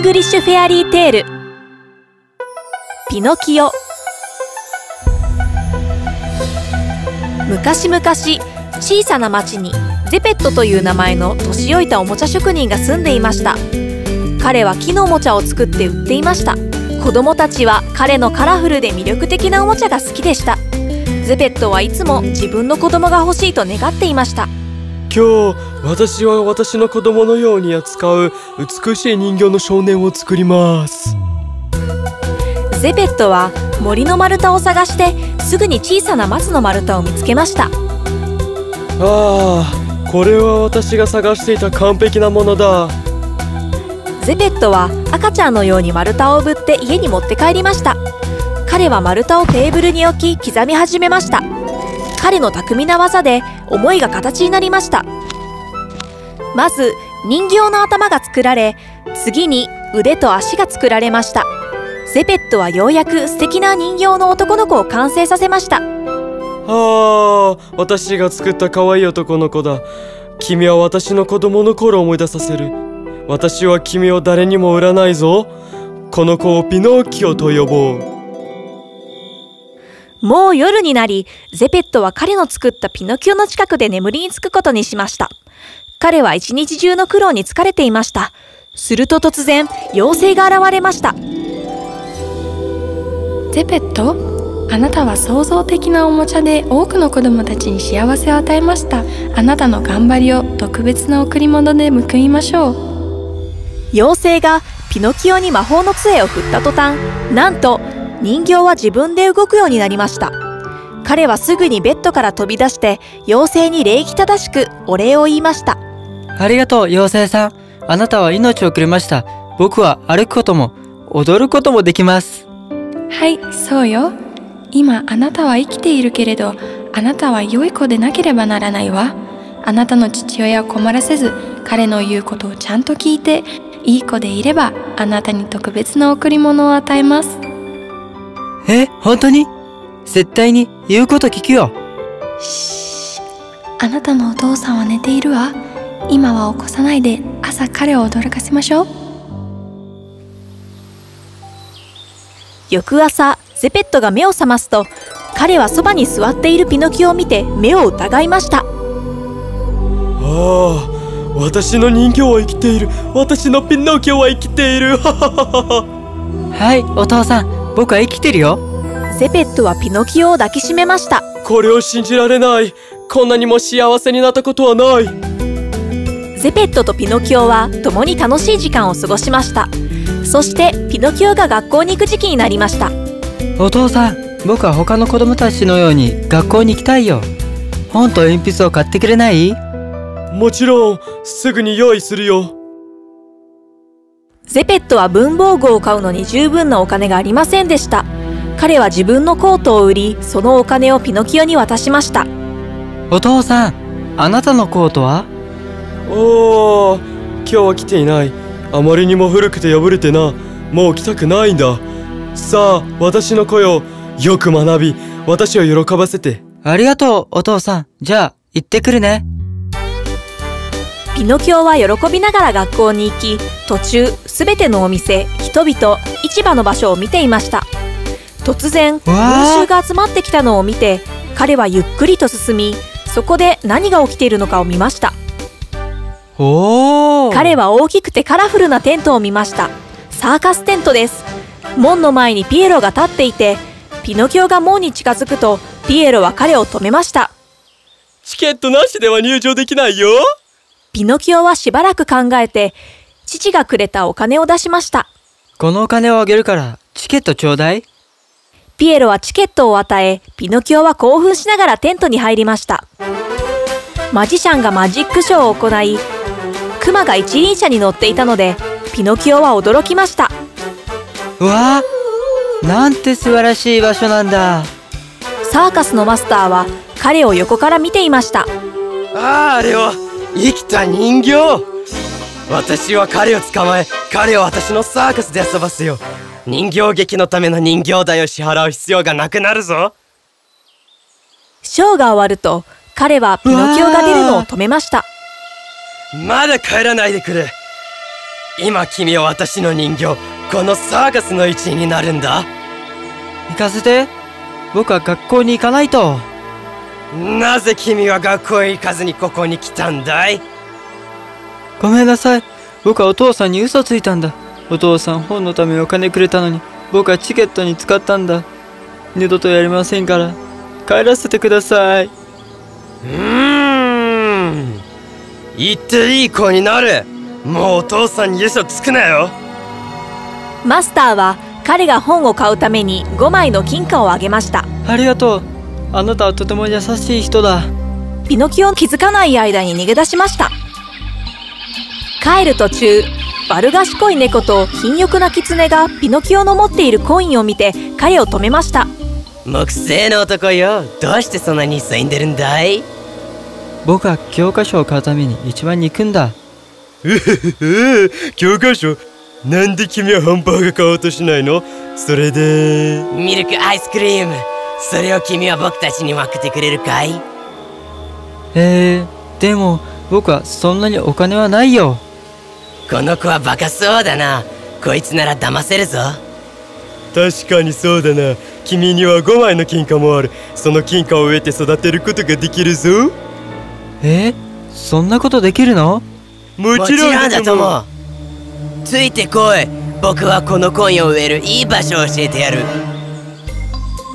English Fairy Tale ピノキオ。昔々小さな町にゼペットという名前の年老いたおもちゃ職人が住んでいました。彼は木のおもちゃを作って売っていました。子供たちは彼のカラフルで魅力的なおもちゃが好きでした。ゼペットはいつも自分の子供が欲しいと願っていました。今日私は私の子供のように扱う美しい人形の少年を作ります。ゼペットは森の丸太を探してすぐに小さな松の丸太を見つけました。ああこれは私が探していた完璧なものだ。ゼペットは赤ちゃんのように丸太をぶって家に持って帰りました。彼は丸太をテーブルに置き刻み始めました彼の巧みな技で思いが形になりました。まず人形の頭が作られ次に腕と足が作られました。ゼペットはようやく素敵な人形の男の子を完成させました。ああ私が作った可愛い男の子だ。君は私の子供の頃を思い出させる。私は君を誰にも売らないぞ。この子をピノッキオと呼ぼう。もう夜になり、ゼペットは彼の作ったピノキオの近くで眠りにつくことにしました。彼は一日中の苦労に疲れていました。すると突然、妖精が現れました。ゼペットあなたは創造的なおもちゃで多くの子供たちに幸せを与えました。あなたの頑張りを特別な贈り物で報いましょう。妖精がピノキオに魔法の杖を振った途端、なんと人形は自分で動くようになりました。彼はすぐにベッドから飛び出して、妖精に礼儀正しくお礼を言いました。ありがとう、妖精さん。あなたは命をくれました。僕は歩くことも、踊ることもできます。はい、そうよ。今あなたは生きているけれど、あなたは良い子でなければならないわ。あなたの父親を困らせず、彼の言うことをちゃんと聞いて、いい子でいれば、あなたに特別な贈り物を与えます。え、本当に？絶対に言うこと聞くよ。あなたのお父さんは寝ているわ。今は起こさないで、朝彼を驚かせましょう。翌朝、ゼペットが目を覚ますと、彼はそばに座っているピノキオを見て目を疑いました。ああ私の人形は生きている私のピノキオは生きているはははははい、お父さん。僕は生きてるよ。ゼペットはピノキオを抱きしめました。これを信じられないこんなにも幸せになったことはないゼペットとピノキオは共に楽しい時間を過ごしました。そしてピノキオが学校に行く時期になりました。お父さん、僕は他の子供たちのように学校に行きたいよ。本と鉛筆を買ってくれない？もちろんすぐに用意するよゼペットは文房具を買うのに十分なお金がありませんでした。彼は自分のコートを売り、そのお金をピノキオに渡しました。お父さん、あなたのコートは？おー今日は来ていないあまりにも古くて破れてなもう来たくないんださあ私の声をよく学び私を喜ばせてありがとう、お父さん。じゃあ、行ってくるね。ピノキオは喜びながら学校に行き、途中、すべてのお店、人々、市場の場所を見ていました。突然、群衆が集まってきたのを見て、彼はゆっくりと進み、そこで何が起きているのかを見ました。彼は大きくてカラフルなテントを見ました。サーカステントです。門の前にピエロが立っていて、ピノキオが門に近づくと、ピエロは彼を止めました。チケットなしでは入場できないよピノキオはしばらく考えて、父がくれたお金を出しました。このお金をあげるから、チケットちょうだい。ピエロはチケットを与え、ピノキオは興奮しながらテントに入りました。マジシャンがマジックショーを行い、クマが一輪車に乗っていたので、ピノキオは驚きました。うわー。なんて素晴らしい場所なんだ。サーカスのマスターは彼を横から見ていました。あああれは生きた人形。私は彼を捕まえ彼を私のサーカスで遊ばせよう。人形劇のための人形代を支払う必要がなくなるぞ。ショーが終わると、彼はピノキオが出るのを止めました。まだ帰らないでくれ。今君は私の人形このサーカスの一員になるんだ。行かせて。僕は学校に行かないとなぜ君は学校へ行かずにここに来たんだい？ごめんなさい。僕はお父さんに嘘ついたんだ。お父さん本のためにお金くれたのに。僕はチケットに使ったんだ。二度とやりませんから。帰らせてください。うーん。言っていい子になる。もうお父さんに嘘つくなよ。マスターは彼が本を買うために5枚の金貨をあげました。ありがとうあなたはとても優しい人だ。ピノキオ気づかない間に逃げ出しました。帰る途中悪賢い猫と貧欲な狐がピノキオの持っているコインを見て彼を止めました。木製の男よ。どうしてそんなに急いんでるんだい？僕は教科書を買うために一番に行くんだ。教科書？なんで君はハンバーガー買おうとしないの？それで。ミルクアイスクリームそれを君は僕たちに分けてくれるかい？えー、でも僕はそんなにお金はないよ。この子はバカそうだな。こいつなら騙せるぞ。確かにそうだな。君には5枚の金貨もある。その金貨を植えて育てることができるぞ。えー、そんなことできるの？ももちろんだともついてこい。僕はこのコインを植えるいい場所を教えてやる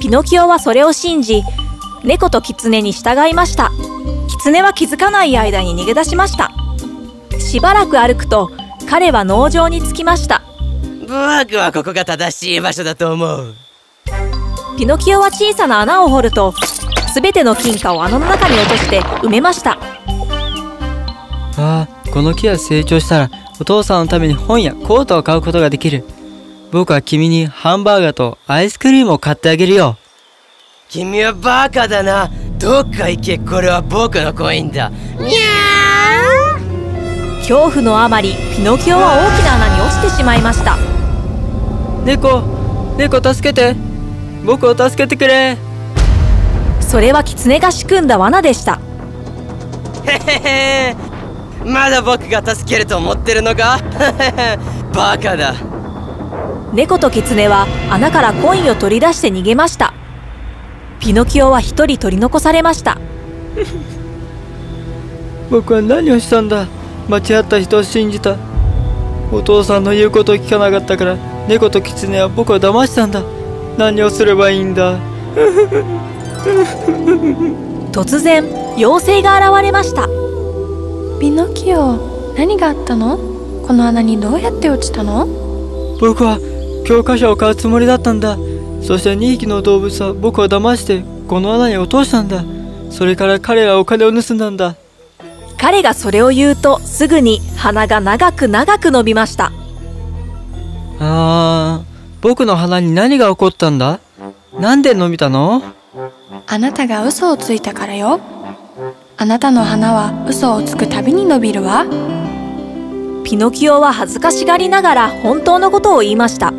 ピノキオはそれを信じ猫と狐に従いました。狐は気づかない間に逃げ出しました。しばらく歩くと彼は農場に着きました。僕はここが正しい場所だと思う。ピノキオは小さな穴を掘ると全ての金貨を穴の中に落として埋めました。ああこの木が成長したらお父さんのために本やコートを買うことができる僕は君にハンバーガーとアイスクリームを買ってあげるよ。君はバカだな。どっか行け。これは僕のコインだ。にゃ恐怖のあまりピノキオは大きな穴に落ちてしまいました。猫猫助けて。僕を助けてくれ。それは狐が仕組んだ罠でした。ーへへ。まだ僕が助けると思ってるのか？バカだ猫と狐は穴からコインを取り出して逃げました。ピノキオは一人取り残されました。僕は何をしたんだ？間違った人を信じた。お父さんの言うことを聞かなかったから猫と狐は僕を騙したんだ。何をすればいいんだ？突然妖精が現れました。ピノキオ何があったの？この穴にどうやって落ちたの？僕は教科書を買うつもりだったんだ。そして2匹の動物は僕を騙してこの穴に落としたんだ。それから彼らはお金を盗んだんだ。彼がそれを言うとすぐに鼻が長く長く伸びました。あー僕の鼻に何が起こったんだ？なんで伸びたの？あなたが嘘をついたからよ。あなたの花は嘘をつくたびに伸びるわ。ピノキオは恥ずかしがりながら本当のことを言いました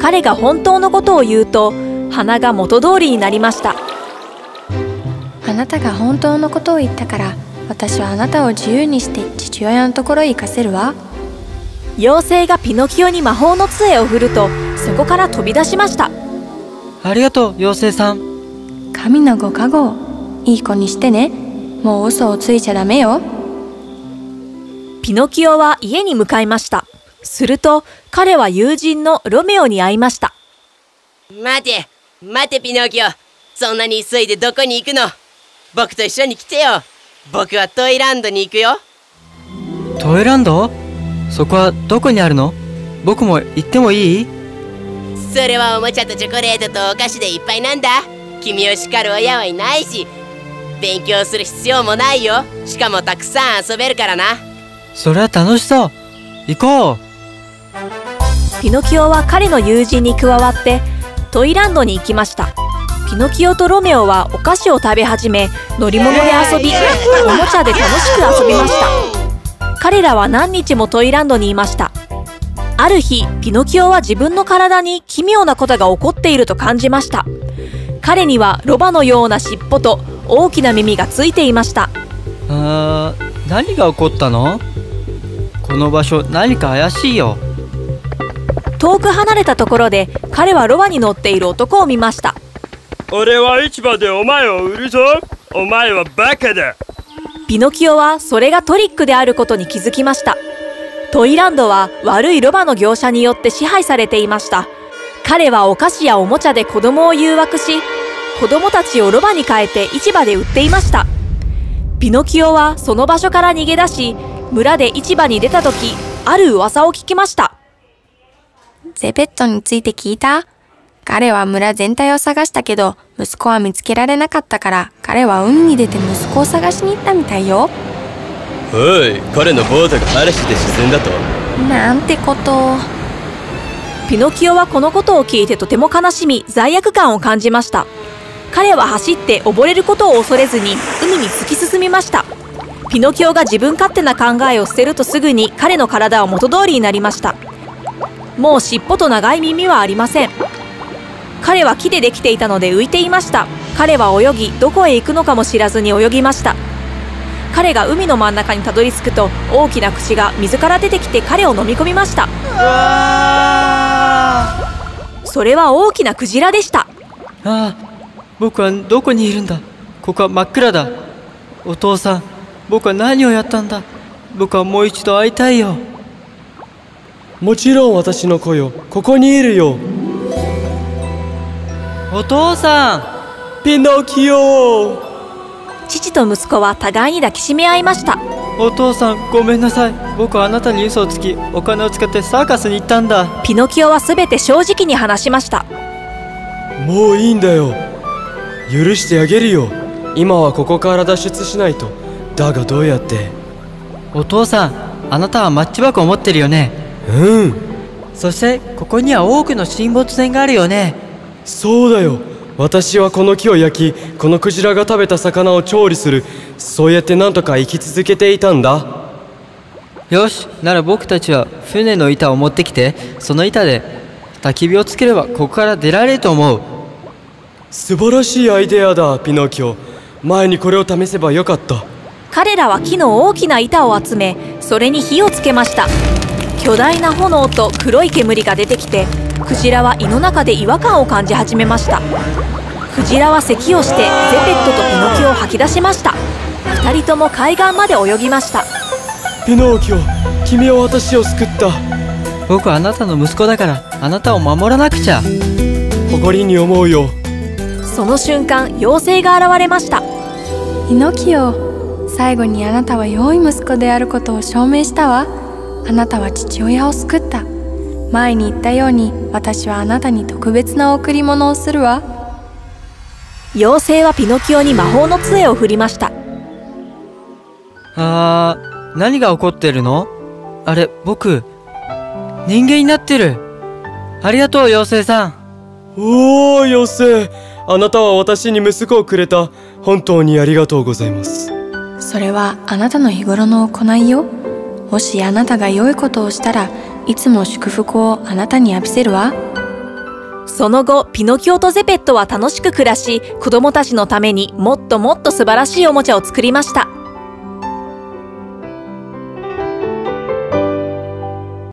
彼が本当のことを言うと鼻が元通りになりました。あなたが本当のことを言ったから私はあなたを自由にして父親のところへ行かせるわ。妖精がピノキオに魔法の杖を振るとそこから飛び出しました。ありがとう妖精さん。神のご加護いい子にしてね。もう嘘をついちゃダメよ。ピノキオは家に向かいましたすると彼は友人のロメオに会いました。待て待てピノキオ。そんなに急いでどこに行くの。僕と一緒に来てよ。僕はトイランドに行くよ。トイランド？そこはどこにあるの？僕も行ってもいい？それはおもちゃとチョコレートとお菓子でいっぱいなんだ。君を叱る親はいないし。勉強する必要もないよ。しかもたくさん遊べるからな。それは楽しそう。行こうピノキオは彼の友人に加わってトイランドに行きました。ピノキオとロメオはお菓子を食べ始め乗り物で遊びおもちゃで楽しく遊びました。彼らは何日もトイランドにいました。ある日ピノキオは自分の体に奇妙なことが起こっていると感じました。彼にはロバのような尻尾と大きな耳がついていました。あー何が起こったの？ここの場所何か怪しいよ遠く離れたところで彼はロバに乗っている男を見ました。俺は市場でお前を売るぞ。お前はバカだ。ピノキオはそれがトリックであることに気づきました。トイランドは悪いロバの業者によって支配されていました。彼はお菓子やおもちゃで子供を誘惑し子供たちをロバに変えて市場で売っていました。ピノキオはその場所から逃げ出し村で市場に出た時ある噂を聞きましたゼペットについて聞いた。彼は村全体を探したけど、息子は見つけられなかったから、彼は海に出て息子を探しに行ったみたいよ。おい彼のボートが嵐で沈んだと。なんてこと。ピノキオはこのことを聞いてとても悲しみ罪悪感を感じました。彼は走って溺れることを恐れずに海に突き進みました。ピノキオが自分勝手な考えを捨てるとすぐに彼の体は元通りになりましたもう尻尾と長い耳はありません。彼は木でできていたので浮いていました。彼は泳ぎどこへ行くのかも知らずに泳ぎました。彼が海の真ん中にたどり着くと大きな口が水から出てきて彼を飲み込みました。それは大きなクジラでした。ああ僕はどこにいるんだ。ここは真っ暗だ。お父さん僕は何をやったんだ。僕はもう一度会いたいよ。もちろん私の子よここにいるよ。お父さん。ピノキオ父と息子は互いに抱きしめ合いました。お父さんごめんなさい。僕はあなたに嘘をつきお金を使ってサーカスに行ったんだ。ピノキオは全て正直に話しました。もういいんだよ。許してあげるよ。今はここから脱出しないと。だがどうやって？お父さんあなたはマッチ箱を持ってるよねうん。そしてここには多くの沈没船があるよね。そうだよ。私はこの木を焼きこのクジラが食べた魚を調理する。そうやってなんとか生き続けていたんだ。よしなら僕たちは船の板を持ってきてその板で焚き火をつければここから出られると思う。素晴らしいアイデアだピノキオ。前にこれを試せばよかった。彼らは木の大きな板を集めそれに火をつけました巨大な炎と黒い煙が出てきてクジラは胃の中で違和感を感じ始めました。クジラは咳をしてゼペットとピノキオを吐き出しました。2人とも海岸まで泳ぎました。ピノキオ君は私を救った。僕はあなたの息子だからあなたを守らなくちゃ。誇りに思うよ。その瞬間妖精が現れました。イノキオ最後にあなたは良い息子であることを証明したわあなたは父親を救った。前に言ったように私はあなたに特別な贈り物をするわ。妖精はピノキオに魔法の杖を振りました。あー何が起こってるの？あれ僕人間になってる。ありがとう妖精さん。おお妖精。あなたは私に息子をくれた。本当にありがとうございます。それはあなたの日頃の行いよもしあなたが良いことをしたらいつも祝福をあなたに浴びせるわ。その後ピノキオとゼペットは楽しく暮らし子供たちのためにもっともっと素晴らしいおもちゃを作りました。